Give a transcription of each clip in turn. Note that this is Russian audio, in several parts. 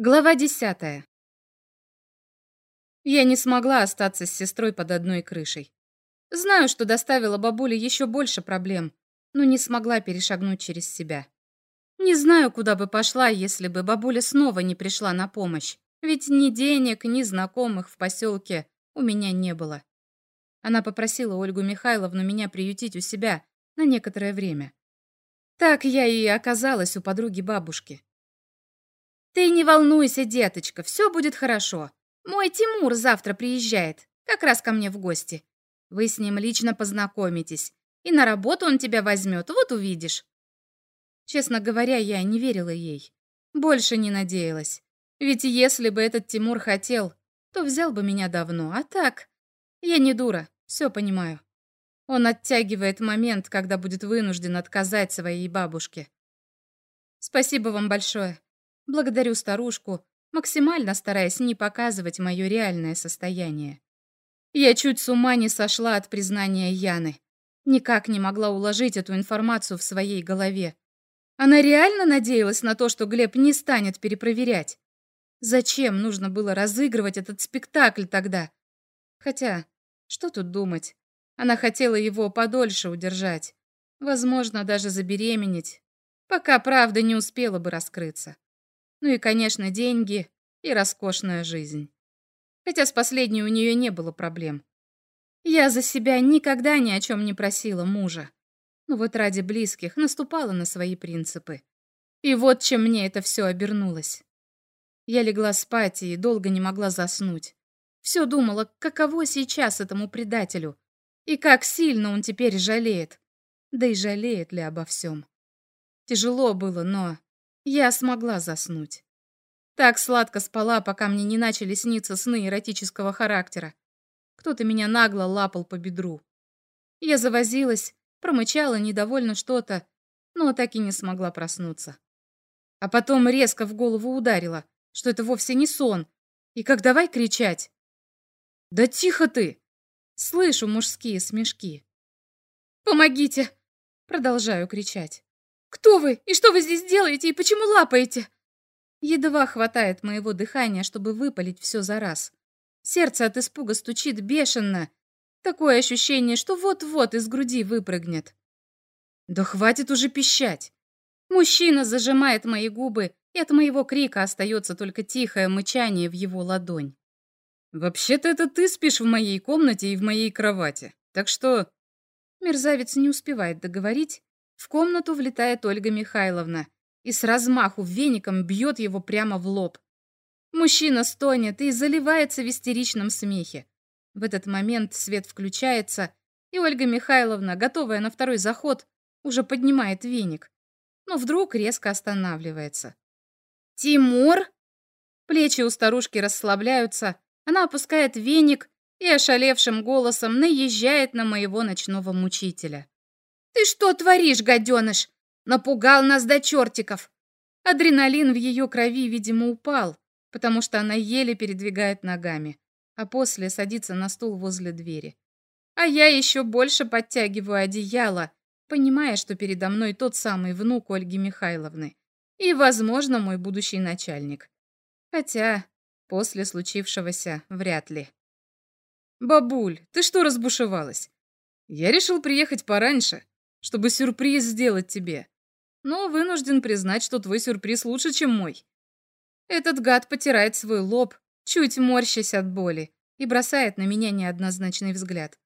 Глава десятая. Я не смогла остаться с сестрой под одной крышей. Знаю, что доставила бабуле еще больше проблем, но не смогла перешагнуть через себя. Не знаю, куда бы пошла, если бы бабуля снова не пришла на помощь, ведь ни денег, ни знакомых в поселке у меня не было. Она попросила Ольгу Михайловну меня приютить у себя на некоторое время. Так я и оказалась у подруги бабушки. «Ты не волнуйся, деточка, все будет хорошо. Мой Тимур завтра приезжает, как раз ко мне в гости. Вы с ним лично познакомитесь, и на работу он тебя возьмет, вот увидишь». Честно говоря, я не верила ей. Больше не надеялась. Ведь если бы этот Тимур хотел, то взял бы меня давно, а так... Я не дура, все понимаю. Он оттягивает момент, когда будет вынужден отказать своей бабушке. Спасибо вам большое. Благодарю старушку, максимально стараясь не показывать мое реальное состояние. Я чуть с ума не сошла от признания Яны. Никак не могла уложить эту информацию в своей голове. Она реально надеялась на то, что Глеб не станет перепроверять. Зачем нужно было разыгрывать этот спектакль тогда? Хотя, что тут думать? Она хотела его подольше удержать. Возможно, даже забеременеть, пока правда не успела бы раскрыться. Ну и, конечно, деньги и роскошная жизнь. Хотя с последней у нее не было проблем. Я за себя никогда ни о чем не просила мужа. Но вот ради близких наступала на свои принципы. И вот чем мне это все обернулось. Я легла спать и долго не могла заснуть. Все думала, каково сейчас этому предателю. И как сильно он теперь жалеет. Да и жалеет ли обо всем. Тяжело было, но я смогла заснуть. Так сладко спала, пока мне не начали сниться сны эротического характера. Кто-то меня нагло лапал по бедру. Я завозилась, промычала недовольно что-то, но так и не смогла проснуться. А потом резко в голову ударила, что это вовсе не сон, и как давай кричать. «Да тихо ты!» Слышу мужские смешки. «Помогите!» Продолжаю кричать. «Кто вы? И что вы здесь делаете? И почему лапаете?» Едва хватает моего дыхания, чтобы выпалить все за раз. Сердце от испуга стучит бешено. Такое ощущение, что вот-вот из груди выпрыгнет. Да хватит уже пищать. Мужчина зажимает мои губы, и от моего крика остается только тихое мычание в его ладонь. «Вообще-то это ты спишь в моей комнате и в моей кровати, так что...» Мерзавец не успевает договорить, в комнату влетает Ольга Михайловна и с размаху веником бьет его прямо в лоб. Мужчина стонет и заливается в истеричном смехе. В этот момент свет включается, и Ольга Михайловна, готовая на второй заход, уже поднимает веник, но вдруг резко останавливается. «Тимур?» Плечи у старушки расслабляются, она опускает веник и ошалевшим голосом наезжает на моего ночного мучителя. «Ты что творишь, гаденыш? Напугал нас до чертиков!» Адреналин в ее крови, видимо, упал, потому что она еле передвигает ногами, а после садится на стул возле двери. А я еще больше подтягиваю одеяло, понимая, что передо мной тот самый внук Ольги Михайловны и, возможно, мой будущий начальник. Хотя после случившегося вряд ли. «Бабуль, ты что разбушевалась? Я решил приехать пораньше, чтобы сюрприз сделать тебе. Но вынужден признать, что твой сюрприз лучше, чем мой. Этот гад потирает свой лоб, чуть морщась от боли, и бросает на меня неоднозначный взгляд.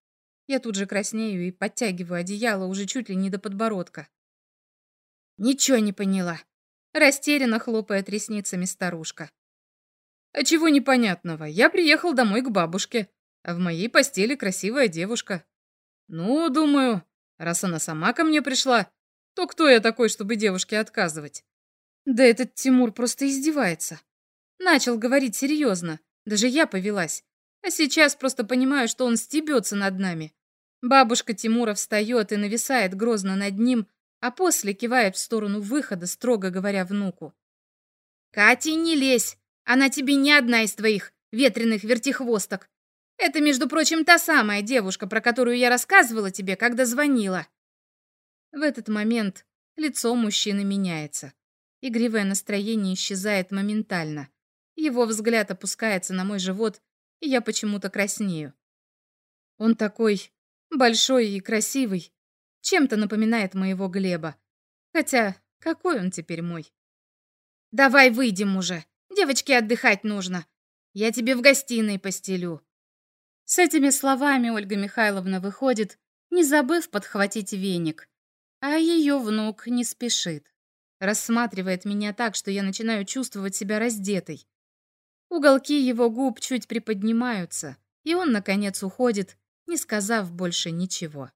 Я тут же краснею и подтягиваю одеяло уже чуть ли не до подбородка. Ничего не поняла. Растерянно хлопает ресницами старушка. А чего непонятного? Я приехал домой к бабушке, а в моей постели красивая девушка. Ну, думаю, Раз она сама ко мне пришла, то кто я такой, чтобы девушке отказывать? Да этот Тимур просто издевается. Начал говорить серьезно. Даже я повелась. А сейчас просто понимаю, что он стебется над нами. Бабушка Тимура встает и нависает грозно над ним, а после кивает в сторону выхода, строго говоря внуку. «Катя, не лезь! Она тебе не одна из твоих ветреных вертихвосток. Это, между прочим, та самая девушка, про которую я рассказывала тебе, когда звонила. В этот момент лицо мужчины меняется. Игривое настроение исчезает моментально, Его взгляд опускается на мой живот, и я почему-то краснею. Он такой большой и красивый, чем-то напоминает моего Глеба. Хотя, какой он теперь мой? «Давай выйдем уже. Девочке отдыхать нужно. Я тебе в гостиной постелю». С этими словами Ольга Михайловна выходит, не забыв подхватить веник. А ее внук не спешит. Рассматривает меня так, что я начинаю чувствовать себя раздетой. Уголки его губ чуть приподнимаются, и он, наконец, уходит, не сказав больше ничего.